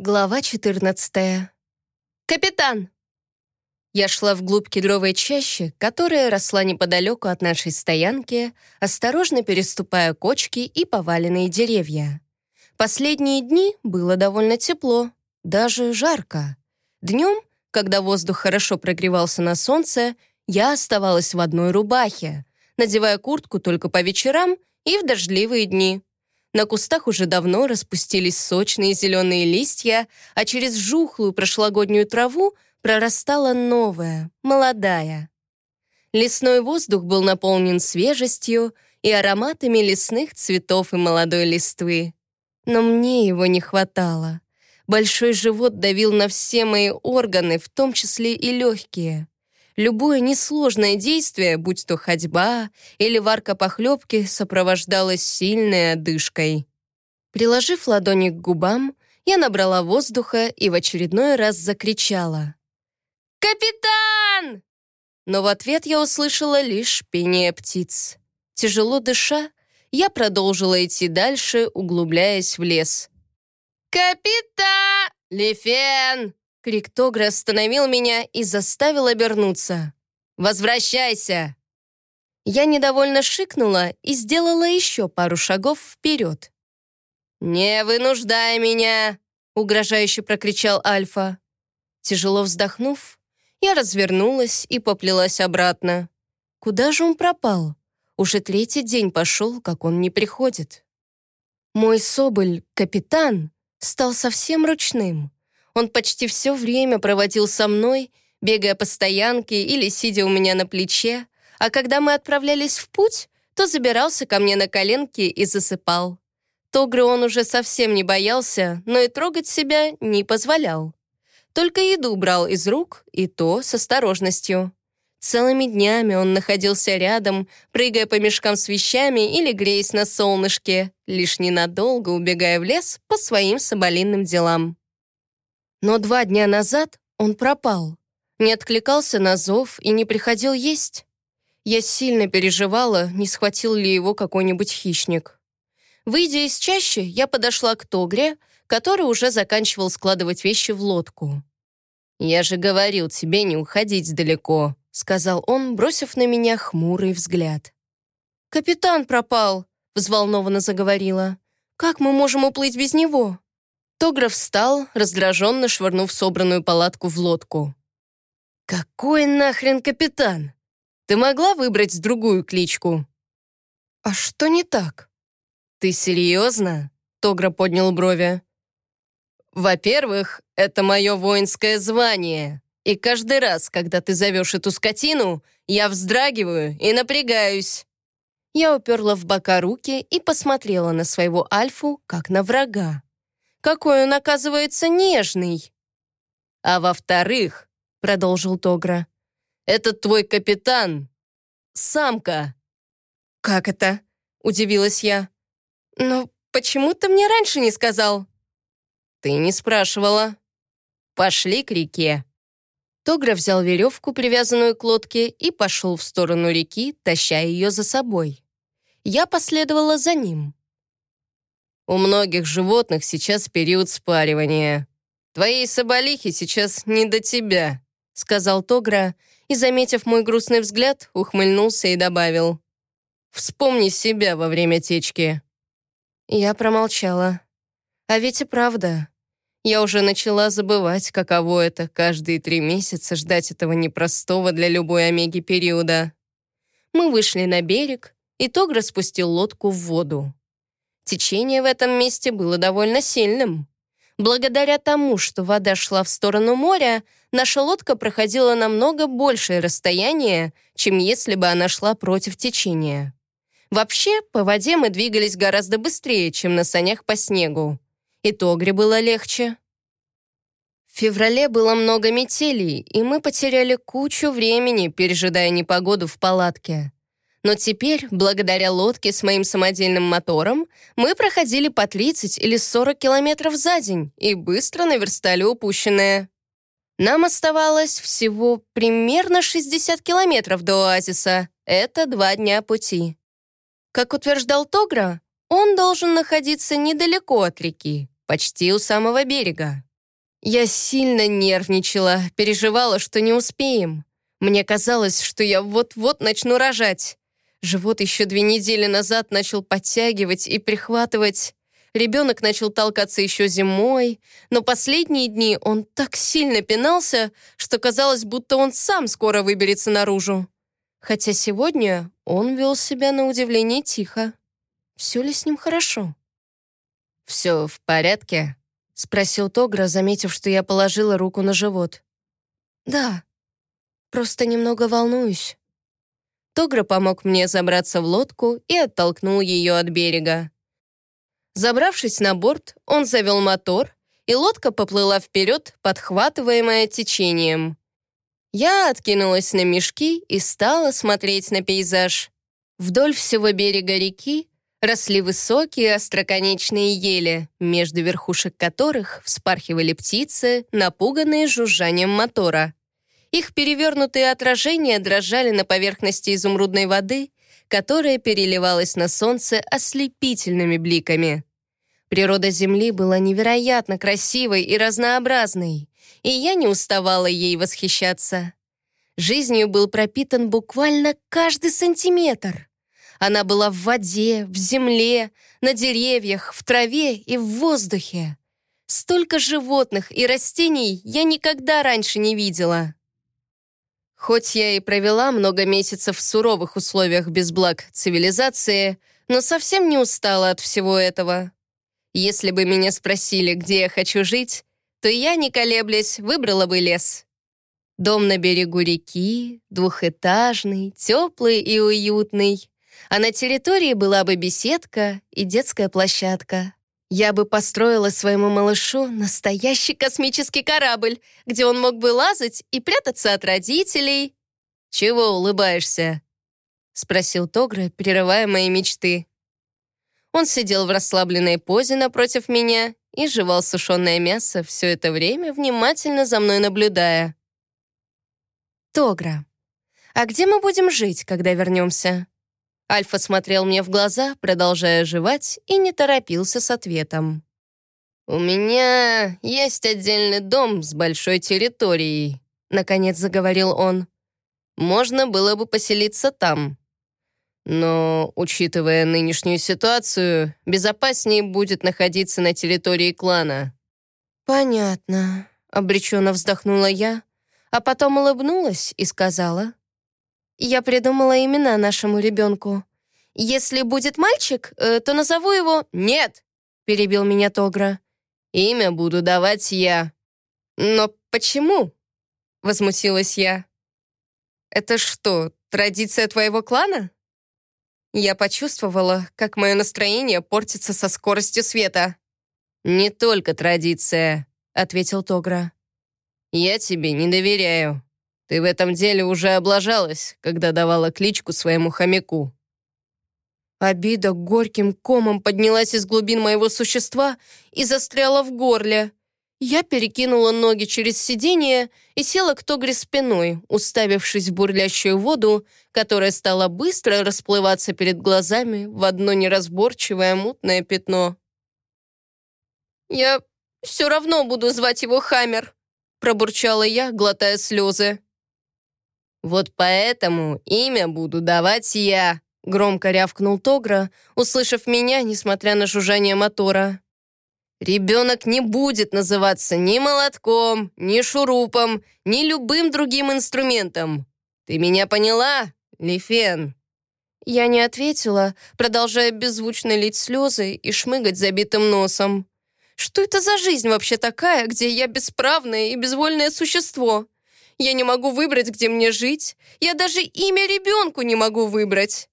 Глава 14. «Капитан!» Я шла вглубь кедровой чащи, которая росла неподалеку от нашей стоянки, осторожно переступая кочки и поваленные деревья. Последние дни было довольно тепло, даже жарко. Днем, когда воздух хорошо прогревался на солнце, я оставалась в одной рубахе, надевая куртку только по вечерам и в дождливые дни. На кустах уже давно распустились сочные зеленые листья, а через жухлую прошлогоднюю траву прорастала новая, молодая. Лесной воздух был наполнен свежестью и ароматами лесных цветов и молодой листвы. Но мне его не хватало. Большой живот давил на все мои органы, в том числе и легкие. Любое несложное действие, будь то ходьба или варка похлебки, сопровождалось сильной одышкой. Приложив ладони к губам, я набрала воздуха и в очередной раз закричала. «Капитан!» Но в ответ я услышала лишь пение птиц. Тяжело дыша, я продолжила идти дальше, углубляясь в лес. «Капитан! Лифен!» Крик Тогра остановил меня и заставил обернуться. «Возвращайся!» Я недовольно шикнула и сделала еще пару шагов вперед. «Не вынуждай меня!» — угрожающе прокричал Альфа. Тяжело вздохнув, я развернулась и поплелась обратно. Куда же он пропал? Уже третий день пошел, как он не приходит. Мой соболь, капитан, стал совсем ручным. Он почти все время проводил со мной, бегая по стоянке или сидя у меня на плече, а когда мы отправлялись в путь, то забирался ко мне на коленки и засыпал. Тогры он уже совсем не боялся, но и трогать себя не позволял. Только еду брал из рук, и то с осторожностью. Целыми днями он находился рядом, прыгая по мешкам с вещами или греясь на солнышке, лишь ненадолго убегая в лес по своим соболиным делам. Но два дня назад он пропал, не откликался на зов и не приходил есть. Я сильно переживала, не схватил ли его какой-нибудь хищник. Выйдя из чащи, я подошла к Тогре, который уже заканчивал складывать вещи в лодку. «Я же говорил тебе не уходить далеко», — сказал он, бросив на меня хмурый взгляд. «Капитан пропал», — взволнованно заговорила. «Как мы можем уплыть без него?» Тограф встал, раздраженно швырнув собранную палатку в лодку. «Какой нахрен капитан? Ты могла выбрать другую кличку?» «А что не так?» «Ты серьезно?» — Тогра поднял брови. «Во-первых, это мое воинское звание, и каждый раз, когда ты зовешь эту скотину, я вздрагиваю и напрягаюсь». Я уперла в бока руки и посмотрела на своего Альфу, как на врага. Какой он, оказывается, нежный!» «А во-вторых», — продолжил Тогра, «этот твой капитан — самка». «Как это?» — удивилась я. «Но почему ты мне раньше не сказал?» «Ты не спрашивала. Пошли к реке». Тогра взял веревку, привязанную к лодке, и пошел в сторону реки, таща ее за собой. Я последовала за ним. У многих животных сейчас период спаривания. Твоей соболихе сейчас не до тебя», — сказал Тогра, и, заметив мой грустный взгляд, ухмыльнулся и добавил. «Вспомни себя во время течки». Я промолчала. А ведь и правда. Я уже начала забывать, каково это каждые три месяца ждать этого непростого для любой омеги периода. Мы вышли на берег, и Тогра спустил лодку в воду. Течение в этом месте было довольно сильным. Благодаря тому, что вода шла в сторону моря, наша лодка проходила намного большее расстояние, чем если бы она шла против течения. Вообще, по воде мы двигались гораздо быстрее, чем на санях по снегу. И Тогре было легче. В феврале было много метелей, и мы потеряли кучу времени, пережидая непогоду в палатке. Но теперь, благодаря лодке с моим самодельным мотором, мы проходили по 30 или 40 километров за день и быстро наверстали упущенное. Нам оставалось всего примерно 60 километров до оазиса. Это два дня пути. Как утверждал Тогра, он должен находиться недалеко от реки, почти у самого берега. Я сильно нервничала, переживала, что не успеем. Мне казалось, что я вот-вот начну рожать. Живот еще две недели назад начал подтягивать и прихватывать. Ребенок начал толкаться еще зимой, но последние дни он так сильно пинался, что казалось, будто он сам скоро выберется наружу. Хотя сегодня он вел себя на удивление тихо. Все ли с ним хорошо? «Все в порядке?» — спросил Тогра, заметив, что я положила руку на живот. «Да, просто немного волнуюсь». Тогра помог мне забраться в лодку и оттолкнул ее от берега. Забравшись на борт, он завел мотор, и лодка поплыла вперед, подхватываемая течением. Я откинулась на мешки и стала смотреть на пейзаж. Вдоль всего берега реки росли высокие остроконечные ели, между верхушек которых вспархивали птицы, напуганные жужжанием мотора. Их перевернутые отражения дрожали на поверхности изумрудной воды, которая переливалась на солнце ослепительными бликами. Природа Земли была невероятно красивой и разнообразной, и я не уставала ей восхищаться. Жизнью был пропитан буквально каждый сантиметр. Она была в воде, в земле, на деревьях, в траве и в воздухе. Столько животных и растений я никогда раньше не видела. Хоть я и провела много месяцев в суровых условиях без благ цивилизации, но совсем не устала от всего этого. Если бы меня спросили, где я хочу жить, то я, не колеблясь, выбрала бы лес. Дом на берегу реки, двухэтажный, теплый и уютный а на территории была бы беседка и детская площадка. Я бы построила своему малышу настоящий космический корабль, где он мог бы лазать и прятаться от родителей. «Чего улыбаешься?» — спросил Тогра, прерывая мои мечты. Он сидел в расслабленной позе напротив меня и жевал сушеное мясо, все это время внимательно за мной наблюдая. «Тогра, а где мы будем жить, когда вернемся?» Альфа смотрел мне в глаза, продолжая жевать, и не торопился с ответом. «У меня есть отдельный дом с большой территорией», — наконец заговорил он. «Можно было бы поселиться там. Но, учитывая нынешнюю ситуацию, безопаснее будет находиться на территории клана». «Понятно», — обреченно вздохнула я, а потом улыбнулась и сказала, я придумала имена нашему ребенку. Если будет мальчик, э, то назову его «Нет», — перебил меня Тогра. «Имя буду давать я». «Но почему?» — возмутилась я. «Это что, традиция твоего клана?» Я почувствовала, как мое настроение портится со скоростью света. «Не только традиция», — ответил Тогра. «Я тебе не доверяю». Ты в этом деле уже облажалась, когда давала кличку своему хомяку». Обида горьким комом поднялась из глубин моего существа и застряла в горле. Я перекинула ноги через сиденье и села к Тогре спиной, уставившись в бурлящую воду, которая стала быстро расплываться перед глазами в одно неразборчивое мутное пятно. «Я все равно буду звать его Хаммер», пробурчала я, глотая слезы. «Вот поэтому имя буду давать я», — громко рявкнул Тогра, услышав меня, несмотря на жужжание мотора. «Ребенок не будет называться ни молотком, ни шурупом, ни любым другим инструментом. Ты меня поняла, Лифен?» Я не ответила, продолжая беззвучно лить слезы и шмыгать забитым носом. «Что это за жизнь вообще такая, где я бесправное и безвольное существо?» Я не могу выбрать, где мне жить. Я даже имя ребенку не могу выбрать.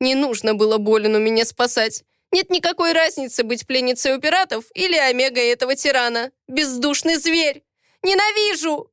Не нужно было Болину меня спасать. Нет никакой разницы быть пленницей у пиратов или омега этого тирана. Бездушный зверь. Ненавижу!»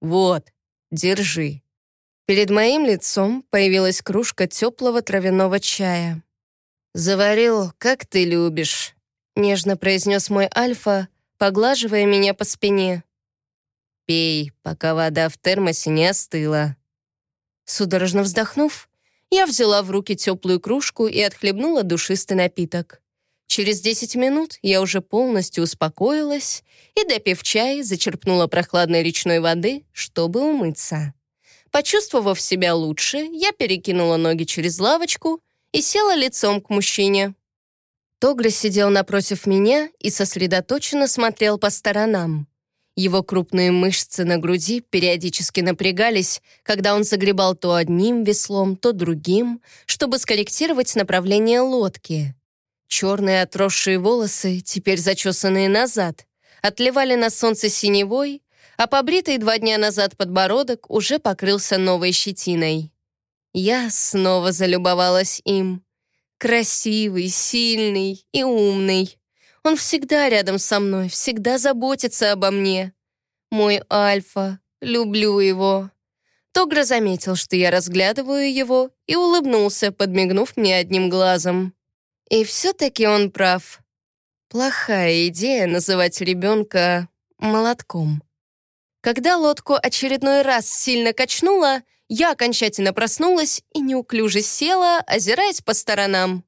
«Вот, держи». Перед моим лицом появилась кружка теплого травяного чая. «Заварил, как ты любишь», — нежно произнес мой Альфа, поглаживая меня по спине. Пей, пока вода в термосе не остыла». Судорожно вздохнув, я взяла в руки теплую кружку и отхлебнула душистый напиток. Через 10 минут я уже полностью успокоилась и, допив чай, зачерпнула прохладной речной воды, чтобы умыться. Почувствовав себя лучше, я перекинула ноги через лавочку и села лицом к мужчине. Тогра сидел напротив меня и сосредоточенно смотрел по сторонам. Его крупные мышцы на груди периодически напрягались, когда он загребал то одним веслом, то другим, чтобы скорректировать направление лодки. Черные отросшие волосы, теперь зачесанные назад, отливали на солнце синевой, а побритый два дня назад подбородок уже покрылся новой щетиной. Я снова залюбовалась им. Красивый, сильный и умный. Он всегда рядом со мной, всегда заботится обо мне. Мой Альфа, люблю его. Тогра заметил, что я разглядываю его, и улыбнулся, подмигнув мне одним глазом. И все-таки он прав. Плохая идея называть ребенка молотком. Когда лодку очередной раз сильно качнула, я окончательно проснулась и неуклюже села, озираясь по сторонам.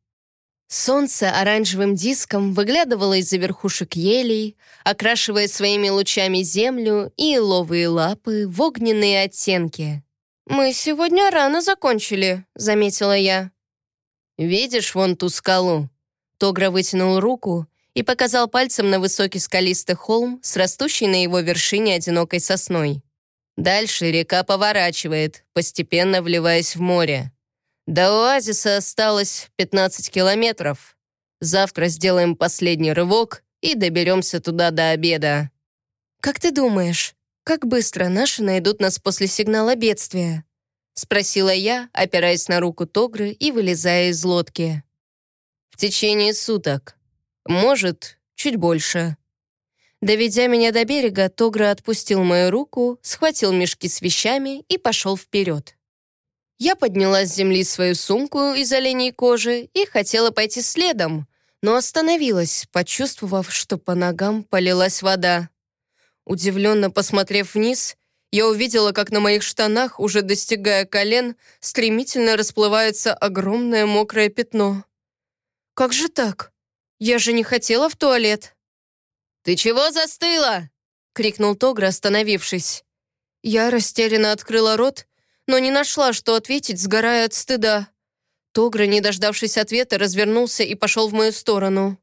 Солнце оранжевым диском выглядывало из-за верхушек елей, окрашивая своими лучами землю и ловые лапы в огненные оттенки. «Мы сегодня рано закончили», — заметила я. «Видишь вон ту скалу?» Тогра вытянул руку и показал пальцем на высокий скалистый холм с растущей на его вершине одинокой сосной. Дальше река поворачивает, постепенно вливаясь в море. До оазиса осталось 15 километров. Завтра сделаем последний рывок и доберемся туда до обеда. «Как ты думаешь, как быстро наши найдут нас после сигнала бедствия?» Спросила я, опираясь на руку Тогры и вылезая из лодки. «В течение суток. Может, чуть больше». Доведя меня до берега, Тогра отпустил мою руку, схватил мешки с вещами и пошел вперед. Я подняла с земли свою сумку из оленей кожи и хотела пойти следом, но остановилась, почувствовав, что по ногам полилась вода. Удивленно посмотрев вниз, я увидела, как на моих штанах, уже достигая колен, стремительно расплывается огромное мокрое пятно. «Как же так? Я же не хотела в туалет!» «Ты чего застыла?» — крикнул Тогра, остановившись. Я растерянно открыла рот но не нашла, что ответить, сгорая от стыда. Тогра, не дождавшись ответа, развернулся и пошел в мою сторону.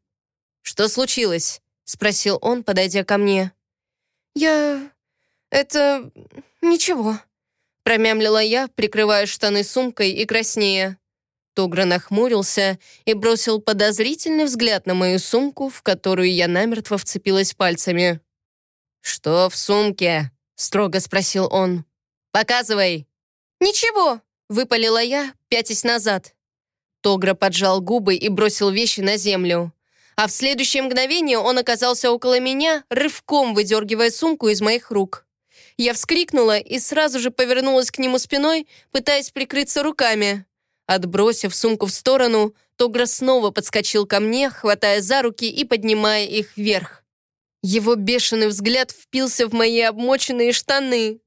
«Что случилось?» — спросил он, подойдя ко мне. «Я... это... ничего», — промямлила я, прикрывая штаны сумкой и краснея. Тогра нахмурился и бросил подозрительный взгляд на мою сумку, в которую я намертво вцепилась пальцами. «Что в сумке?» — строго спросил он. «Показывай!» «Ничего», — выпалила я, пятясь назад. Тогра поджал губы и бросил вещи на землю. А в следующее мгновение он оказался около меня, рывком выдергивая сумку из моих рук. Я вскрикнула и сразу же повернулась к нему спиной, пытаясь прикрыться руками. Отбросив сумку в сторону, Тогра снова подскочил ко мне, хватая за руки и поднимая их вверх. Его бешеный взгляд впился в мои обмоченные штаны.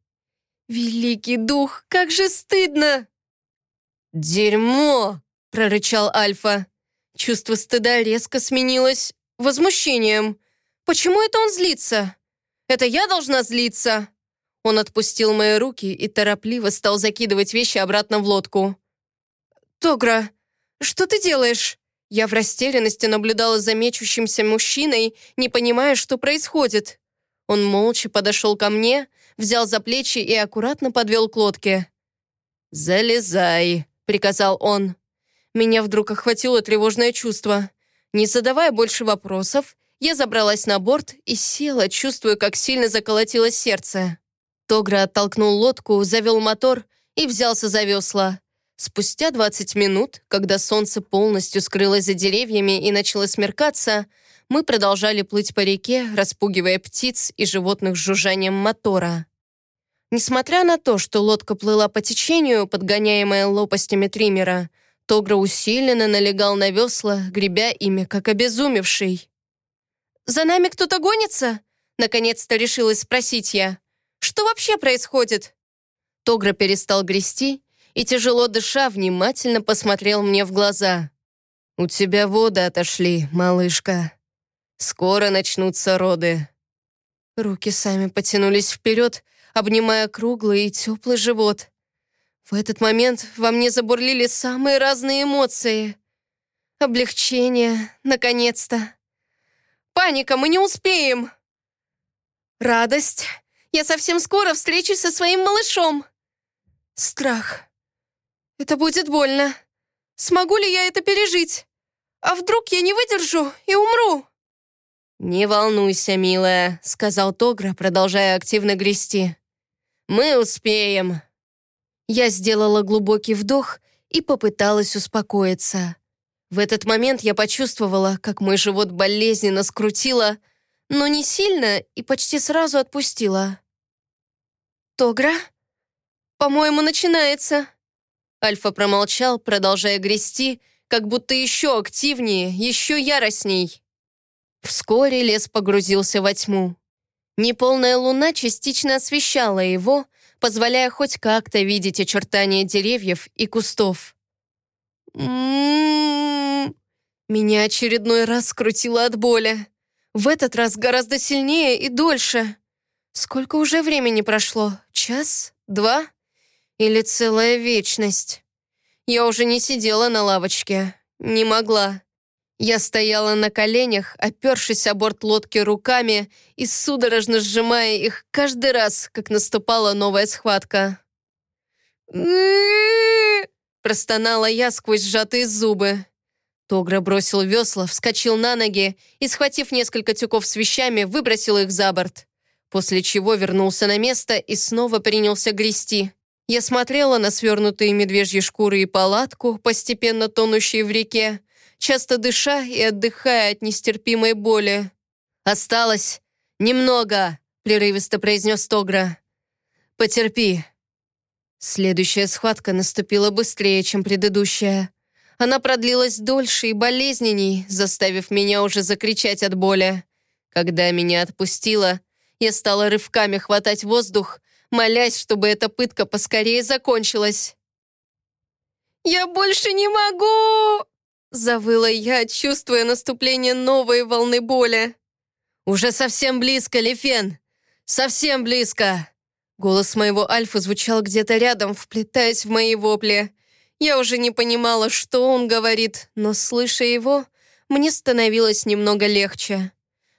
«Великий дух, как же стыдно!» «Дерьмо!» — прорычал Альфа. Чувство стыда резко сменилось возмущением. «Почему это он злится? Это я должна злиться?» Он отпустил мои руки и торопливо стал закидывать вещи обратно в лодку. «Тогра, что ты делаешь?» Я в растерянности наблюдала за мечущимся мужчиной, не понимая, что происходит. Он молча подошел ко мне, взял за плечи и аккуратно подвел к лодке. «Залезай», — приказал он. Меня вдруг охватило тревожное чувство. Не задавая больше вопросов, я забралась на борт и села, чувствуя, как сильно заколотилось сердце. Тогра оттолкнул лодку, завел мотор и взялся за весла. Спустя 20 минут, когда солнце полностью скрылось за деревьями и начало смеркаться, мы продолжали плыть по реке, распугивая птиц и животных жужжанием мотора. Несмотря на то, что лодка плыла по течению, подгоняемая лопастями триммера, Тогра усиленно налегал на весла, гребя ими, как обезумевший. «За нами кто-то гонится?» Наконец-то решилась спросить я. «Что вообще происходит?» Тогра перестал грести и, тяжело дыша, внимательно посмотрел мне в глаза. «У тебя воды отошли, малышка. Скоро начнутся роды». Руки сами потянулись вперед, обнимая круглый и теплый живот. В этот момент во мне забурлили самые разные эмоции. Облегчение, наконец-то. Паника, мы не успеем. Радость. Я совсем скоро встречусь со своим малышом. Страх. Это будет больно. Смогу ли я это пережить? А вдруг я не выдержу и умру? «Не волнуйся, милая», — сказал Тогра, продолжая активно грести. «Мы успеем». Я сделала глубокий вдох и попыталась успокоиться. В этот момент я почувствовала, как мой живот болезненно скрутило, но не сильно и почти сразу отпустила. «Тогра? По-моему, начинается». Альфа промолчал, продолжая грести, как будто еще активнее, еще яростней. Вскоре лес погрузился во тьму. Неполная луна частично освещала его, позволяя хоть как-то видеть очертания деревьев и кустов. М-м-м. Меня очередной раз скрутило от боли. В этот раз гораздо сильнее и дольше. Сколько уже времени прошло? Час? Два? Или целая вечность? Я уже не сидела на лавочке. Не могла. Я стояла на коленях, опершись о борт лодки руками и судорожно сжимая их каждый раз, как наступала новая схватка. Простонала я сквозь сжатые зубы. Тогра бросил весла, вскочил на ноги и, схватив несколько тюков с вещами, выбросил их за борт. После чего вернулся на место и снова принялся грести. Я смотрела на свернутые медвежьи шкуры и палатку, постепенно тонущие в реке, часто дыша и отдыхая от нестерпимой боли. «Осталось немного», — прерывисто произнес Тогра. «Потерпи». Следующая схватка наступила быстрее, чем предыдущая. Она продлилась дольше и болезненней, заставив меня уже закричать от боли. Когда меня отпустило, я стала рывками хватать воздух, молясь, чтобы эта пытка поскорее закончилась. «Я больше не могу!» Завыла я, чувствуя наступление новой волны боли. «Уже совсем близко, Лефен! Совсем близко!» Голос моего Альфа звучал где-то рядом, вплетаясь в мои вопли. Я уже не понимала, что он говорит, но, слыша его, мне становилось немного легче.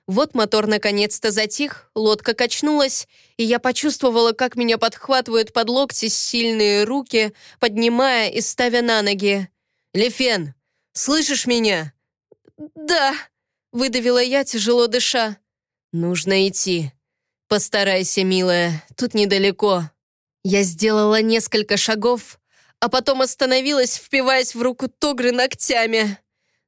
Вот мотор наконец-то затих, лодка качнулась, и я почувствовала, как меня подхватывают под локти сильные руки, поднимая и ставя на ноги. «Лефен, Слышишь меня?» «Да», — выдавила я, тяжело дыша. «Нужно идти. Постарайся, милая, тут недалеко». Я сделала несколько шагов, а потом остановилась, впиваясь в руку Тогры ногтями.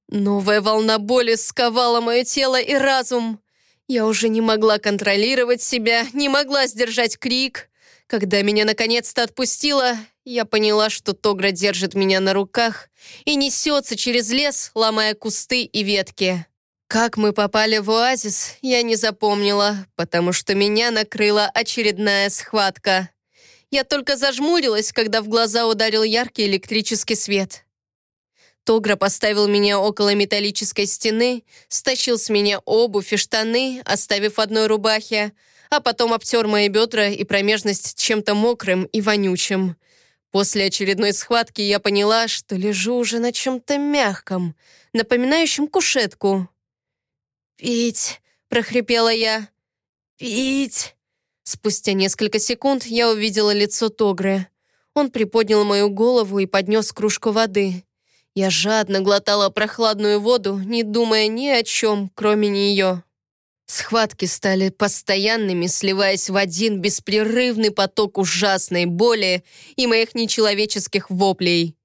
Новая волна боли сковала мое тело и разум. Я уже не могла контролировать себя, не могла сдержать крик. Когда меня наконец-то отпустило, я поняла, что Тогра держит меня на руках и несется через лес, ломая кусты и ветки. Как мы попали в оазис, я не запомнила, потому что меня накрыла очередная схватка. Я только зажмурилась, когда в глаза ударил яркий электрический свет. Тогра поставил меня около металлической стены, стащил с меня обувь и штаны, оставив одной рубахе, а потом обтер мои бедра и промежность чем-то мокрым и вонючим. После очередной схватки я поняла, что лежу уже на чем-то мягком, напоминающем кушетку. «Пить!» — прохрипела я. «Пить!» Спустя несколько секунд я увидела лицо Тогры. Он приподнял мою голову и поднес кружку воды. Я жадно глотала прохладную воду, не думая ни о чем, кроме нее. Схватки стали постоянными, сливаясь в один беспрерывный поток ужасной боли и моих нечеловеческих воплей.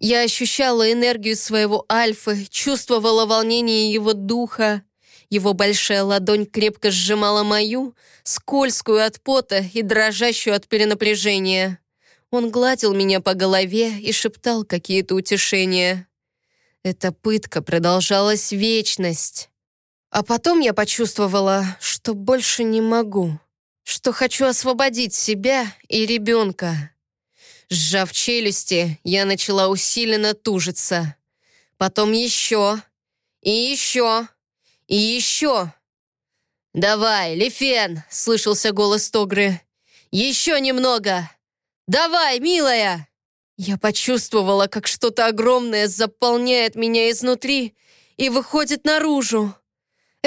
Я ощущала энергию своего Альфы, чувствовала волнение его духа. Его большая ладонь крепко сжимала мою, скользкую от пота и дрожащую от перенапряжения. Он гладил меня по голове и шептал какие-то утешения. Эта пытка продолжалась вечность. А потом я почувствовала, что больше не могу, что хочу освободить себя и ребенка. Сжав челюсти, я начала усиленно тужиться. Потом еще. И еще. И еще. «Давай, Лифен!» — слышался голос Тогры. «Еще немного! Давай, милая!» Я почувствовала, как что-то огромное заполняет меня изнутри и выходит наружу.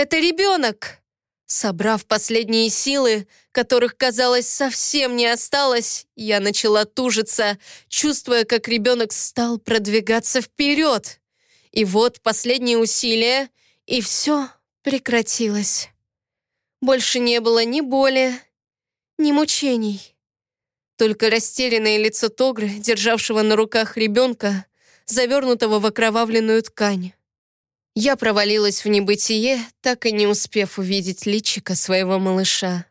Это ребенок! Собрав последние силы, которых, казалось, совсем не осталось, я начала тужиться, чувствуя, как ребенок стал продвигаться вперед. И вот последние усилия, и все прекратилось. Больше не было ни боли, ни мучений. Только растерянное лицо Тогры, державшего на руках ребенка, завернутого в окровавленную ткань. Я провалилась в небытие, так и не успев увидеть личика своего малыша.